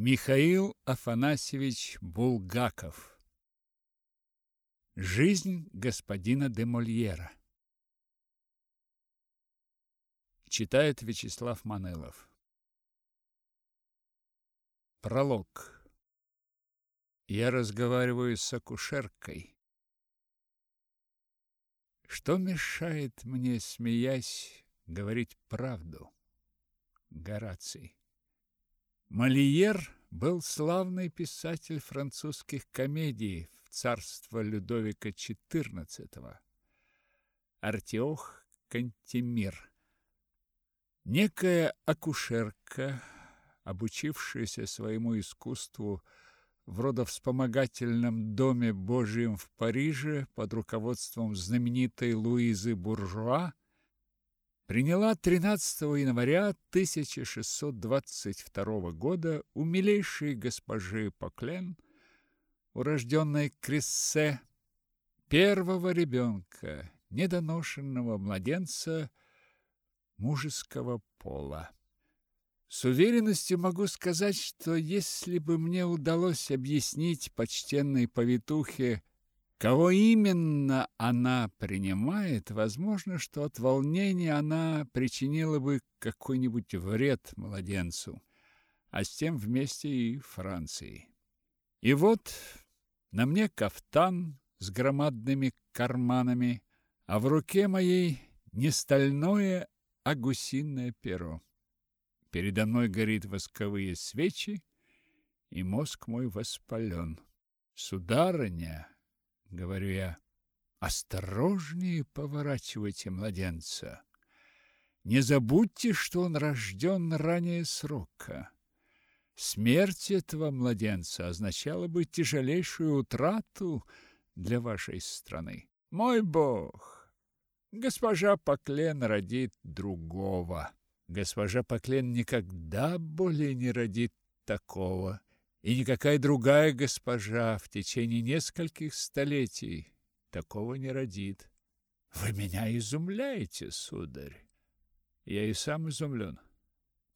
Михаил Афанасьевич Булгаков Жизнь господина де Мольера Читает Вячеслав Манелов Пролог Я разговариваю с акушеркой. Что мешает мне, смеясь, говорить правду? Гораций Мольер был славный писатель французских комедий в царство Людовика XIV. Артиох Кантемир. Некая акушерка, обучившаяся своему искусству в родовспомогательном доме Божьем в Париже под руководством знаменитой Луизы Буржуа, приняла 13 января 1622 года у милейшей госпожи Поклен, урожденной Криссе, первого ребенка, недоношенного младенца мужеского пола. С уверенностью могу сказать, что если бы мне удалось объяснить почтенной повитухе, Кого именно она принимает, возможно, что от волнения она причинила бы какой-нибудь вред младенцу, а с тем вместе и Франции. И вот на мне кафтан с громадными карманами, а в руке моей не стальное, а гусиное перо. Передо мной горит восковые свечи, и мозг мой воспален. Сударыня, говорю я. Осторожнее поворачивайте младенца. Не забудьте, что он рожден ранее срока. Смерть этого младенца означала бы тяжелейшую утрату для вашей страны. Мой бог, госпожа Поклен родит другого. Госпожа Поклен никогда более не родит такого и никакая другая госпожа в течение нескольких столетий такого не родит. Вы меня изумляете, сударь. Я и сам изумлен.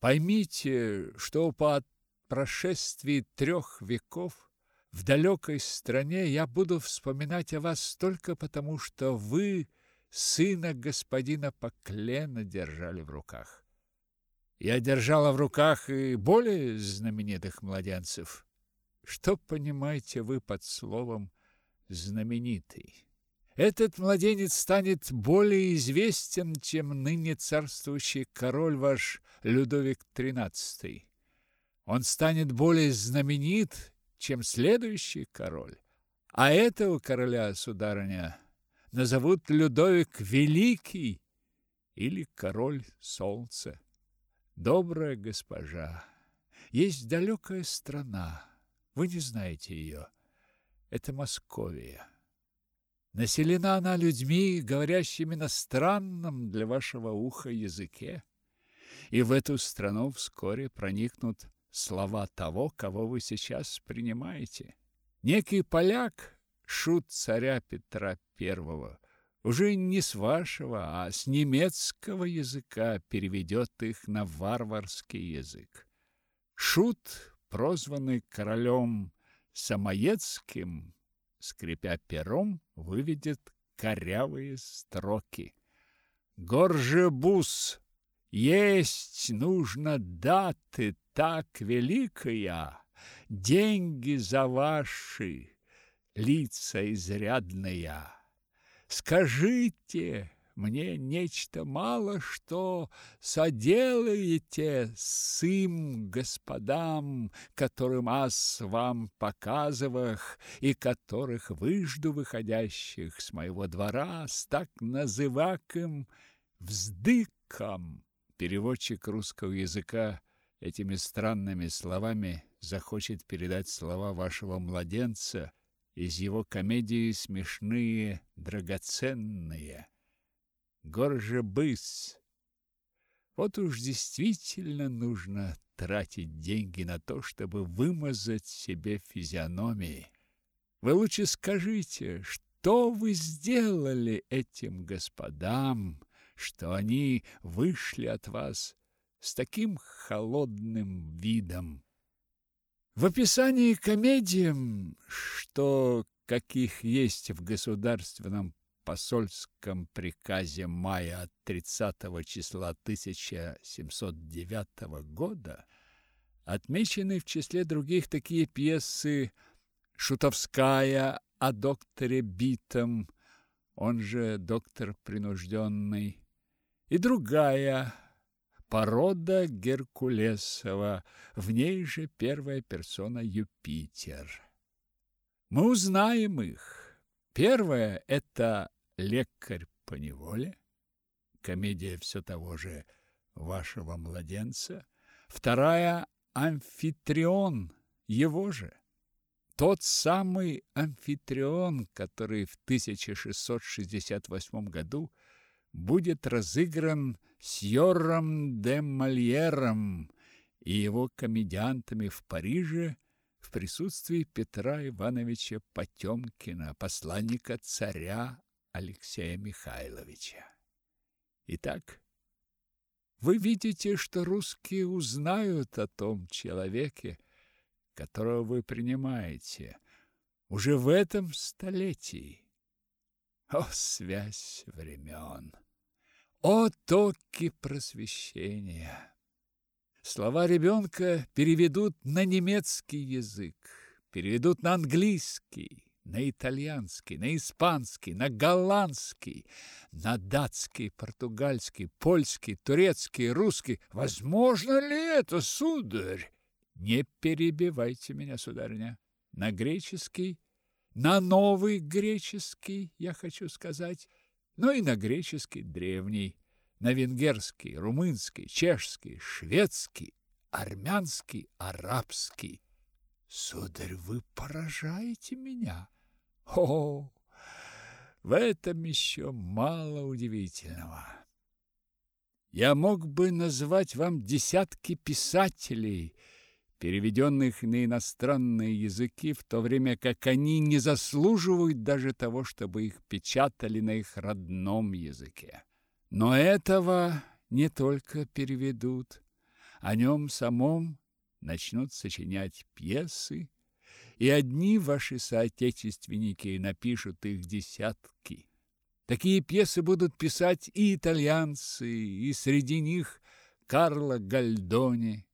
Поймите, что по прошествии трех веков в далекой стране я буду вспоминать о вас только потому, что вы сына господина Поклена держали в руках. Я держала в руках и более знаменитых младенцев. Что понимаете вы под словом знаменитый? Этот младенец станет более известен, чем ныне царствующий король ваш Людовик XIII. Он станет более знаменит, чем следующий король. А этого короля, сударыня, назовут Людовик Великий или король солнца. Добрая госпожа, есть далекая страна, вы не знаете ее. Это Московия. Населена она людьми, говорящими на странном для вашего уха языке. И в эту страну вскоре проникнут слова того, кого вы сейчас принимаете. Некий поляк, шут царя Петра Первого, уже не с вашего, а с немецкого языка переведет их на варварский язык. Шут, прозванный королем Самоедским, скрипя пером, выведет корявые строки. Горжебус, есть нужно даты так великая, деньги за ваши, лица изрядные. Скажите мне нечто мало что соделаете с им господам, которым ас вам показывах и которых выжду выходящих с моего двора с так называким вздыком. Переводчик русского языка этими странными словами захочет передать слова вашего младенца – из его комедии смешные, драгоценные. Горжебыс. Вот уж действительно нужно тратить деньги на то, чтобы вымазать себе физиономии. Вы лучше скажите, что вы сделали этим господам, что они вышли от вас с таким холодным видом? В описании комедиям, что каких есть в государственном посольском приказе мая от 30 числа 1709 года, отмечены в числе других такие пьесы «Шутовская» о докторе Битом, он же доктор принужденный, и другая порода Геркулесова, в ней же первая персона Юпитер. Мы узнаем их. Первая – это «Лекарь по неволе», комедия все того же вашего младенца. Вторая – «Амфитрион», его же. Тот самый Амфитрион, который в 1668 году будет разыгран Сьором де Мольером и его комедиантами в Париже в присутствии Петра Ивановича Потемкина, посланника царя Алексея Михайловича. Итак, вы видите, что русские узнают о том человеке, которого вы принимаете, уже в этом столетии. О, связь времен! О, токи просвещения! Слова ребенка переведут на немецкий язык, переведут на английский, на итальянский, на испанский, на голландский, на датский, португальский, польский, турецкий, русский. Возможно ли это, сударь? Не перебивайте меня, сударыня. На греческий, на новый греческий, я хочу сказать, но и на греческий древний, на венгерский, румынский, чешский, шведский, армянский, арабский. Сударь, вы поражаете меня. О, в этом еще мало удивительного. Я мог бы назвать вам десятки писателей, переведенных на иностранные языки, в то время как они не заслуживают даже того, чтобы их печатали на их родном языке. Но этого не только переведут, о нем самом начнут сочинять пьесы, и одни ваши соотечественники напишут их десятки. Такие пьесы будут писать и итальянцы, и среди них Карло Гальдони,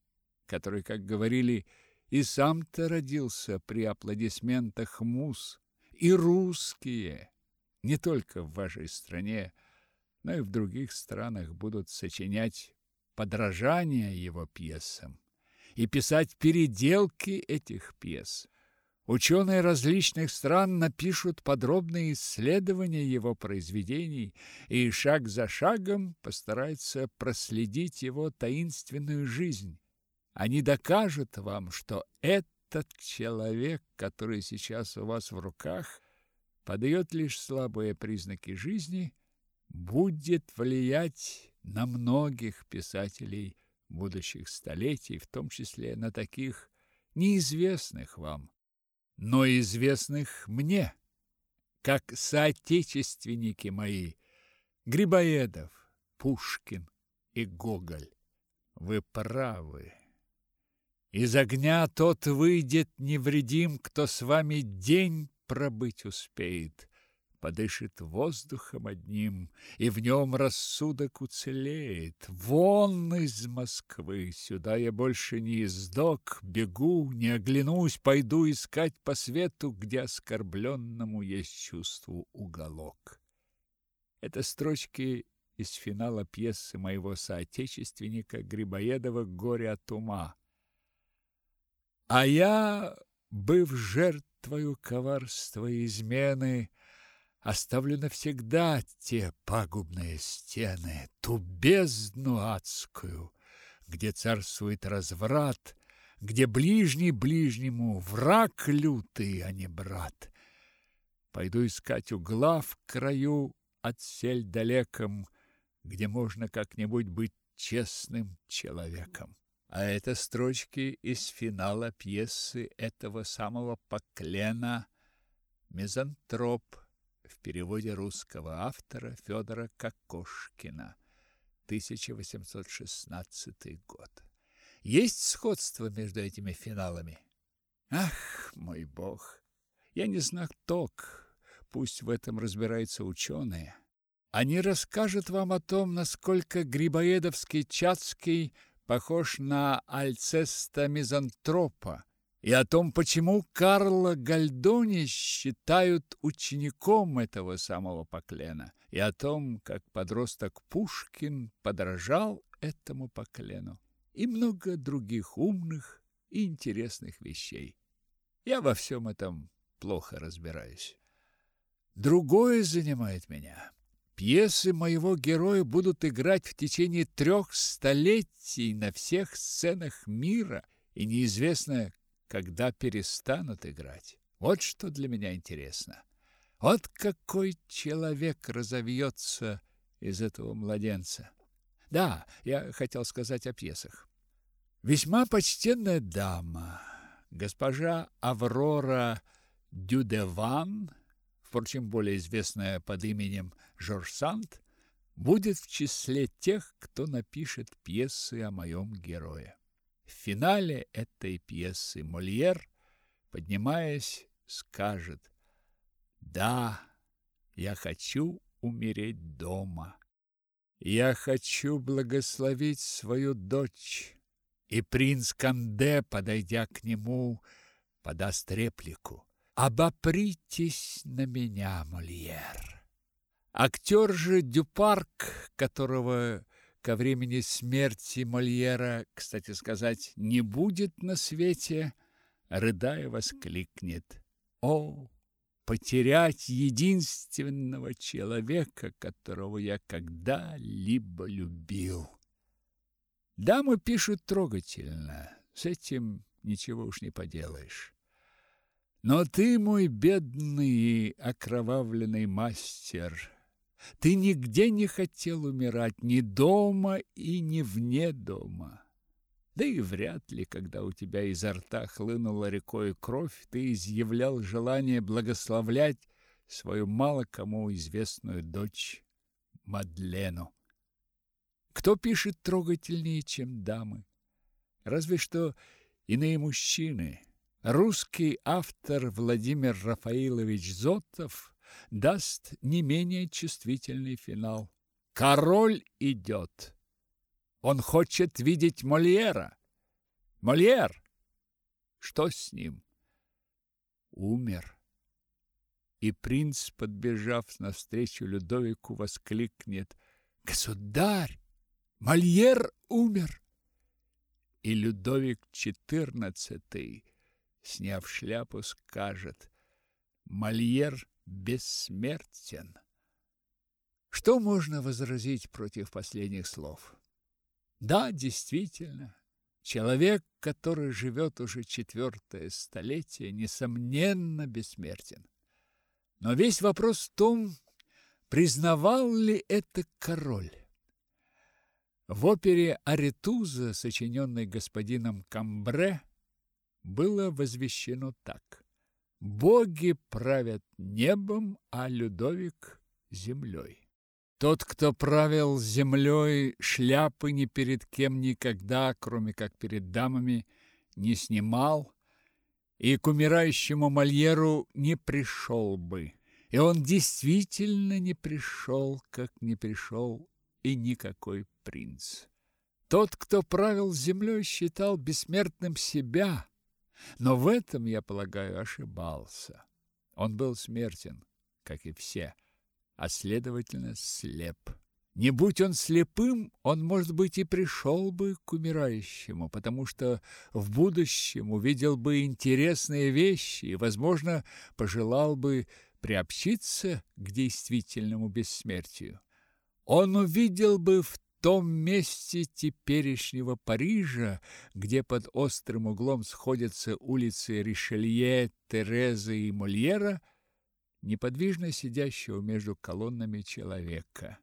который, как говорили, и сам-то родился при аплодисментах мус, и русские, не только в вашей стране, но и в других странах будут сочинять подражания его пьесам и писать переделки этих пьес. Ученые различных стран напишут подробные исследования его произведений и шаг за шагом постараются проследить его таинственную жизнь. Они докажут вам, что этот человек, который сейчас у вас в руках, подает лишь слабые признаки жизни, будет влиять на многих писателей будущих столетий, в том числе на таких неизвестных вам, но известных мне, как соотечественники мои Грибоедов, Пушкин и Гоголь. Вы правы. Из огня тот выйдет невредим, кто с вами день пробыть успеет, подышит воздухом одним, и в нем рассудок уцелеет. Вон из Москвы, сюда я больше не издок, бегу, не оглянусь, пойду искать по свету, где оскорбленному есть чувству уголок. Это строчки из финала пьесы моего соотечественника Грибоедова «Горе от ума». А я, быв жертвою коварства и измены, Оставлю навсегда те пагубные стены, Ту бездну адскую, где царствует разврат, Где ближний ближнему враг лютый, а не брат. Пойду искать угла в краю от сель далеком, Где можно как-нибудь быть честным человеком. А это строчки из финала пьесы этого самого Поклена «Мизантроп» в переводе русского автора Федора Кокошкина, 1816 год. Есть сходство между этими финалами? Ах, мой бог! Я не знаток, пусть в этом разбираются ученые. Они расскажут вам о том, насколько Грибоедовский Чацкий похож на Альцеста Мизантропа, и о том, почему Карла Гальдони считают учеником этого самого Поклена, и о том, как подросток Пушкин подражал этому Поклену, и много других умных и интересных вещей. Я во всем этом плохо разбираюсь. Другое занимает меня. Пьесы моего героя будут играть в течение трех столетий на всех сценах мира, и неизвестно, когда перестанут играть. Вот что для меня интересно. Вот какой человек разовьется из этого младенца. Да, я хотел сказать о пьесах. Весьма почтенная дама, госпожа Аврора Дюдеван, впрочем, более известная под именем Жорж Санд, будет в числе тех, кто напишет пьесы о моем герое. В финале этой пьесы Мольер, поднимаясь, скажет «Да, я хочу умереть дома. Я хочу благословить свою дочь». И принц Канде, подойдя к нему, подаст реплику «Обопритесь на меня, Мольер». Актер же Дюпарк, которого ко времени смерти Мольера, кстати сказать, не будет на свете, рыдая воскликнет: "О, потерять единственного человека, которого я когда-либо любил!" Дамы пишут трогательно, с этим ничего уж не поделаешь. Но ты, мой бедный окровавленный мастер, ты нигде не хотел умирать, ни дома и ни вне дома. Да и вряд ли, когда у тебя изо рта хлынула рекой кровь, ты изъявлял желание благословлять свою мало кому известную дочь Мадлену. Кто пишет трогательнее, чем дамы? Разве что иные мужчины. Русский автор Владимир Рафаилович Зотов даст не менее чувствительный финал. Король идет. Он хочет видеть Мольера. Мольер! Что с ним? Умер. И принц, подбежав навстречу Людовику, воскликнет «Государь! Мольер умер!» И Людовик XIV, сняв шляпу, скажет «Мольер бессмертен. Что можно возразить против последних слов? Да, действительно, человек, который живет уже четвертое столетие, несомненно бессмертен. Но весь вопрос в том, признавал ли это король. В опере Аретуза, сочиненной господином Камбре, было возвещено так: Боги правят небом, а Людовик землей. Тот, кто правил землей, шляпы ни перед кем никогда, кроме как перед дамами, не снимал, и к умирающему Мольеру не пришел бы. И он действительно не пришел, как не пришел и никакой принц. Тот, кто правил землей, считал бессмертным себя, но в этом, я полагаю, ошибался. Он был смертен, как и все, а следовательно, слеп. Не будь он слепым, он, может быть, и пришел бы к умирающему, потому что в будущем увидел бы интересные вещи и, возможно, пожелал бы приобщиться к действительному бессмертию. Он увидел бы в том месте теперешнего Парижа, где под острым углом сходятся улицы Ришелье, Терезы и Мольера, неподвижно сидящего между колоннами человека.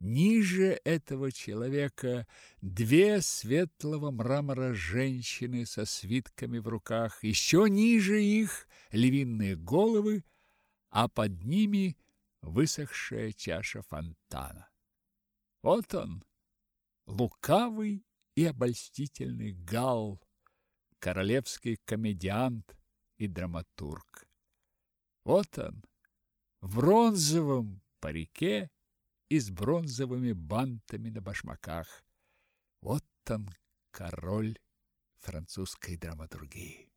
Ниже этого человека две светлого мрамора женщины со свитками в руках, еще ниже их львиные головы, а под ними высохшая чаша фонтана. Вот он, лукавый и обольстительный гал, королевский комедиант, и драматург. Вот он, в бронзовом парике и с бронзовыми бантами на башмаках. Вот он, король французской драматургии.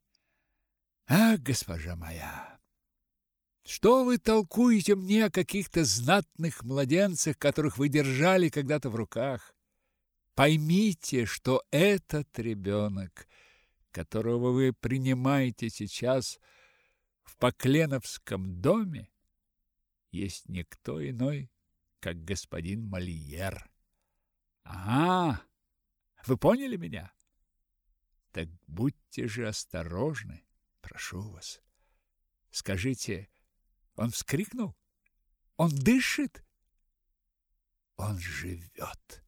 А, госпожа моя, что вы толкуете мне о каких-то знатных младенцах, которых вы держали когда-то в руках? Поймите, что этот ребенок, которого вы принимаете сейчас в Покленовском доме, есть никто иной, как господин Мольер. Ага, вы поняли меня? Так будьте же осторожны, прошу вас. Скажите, он вскрикнул? Он дышит? Он живет.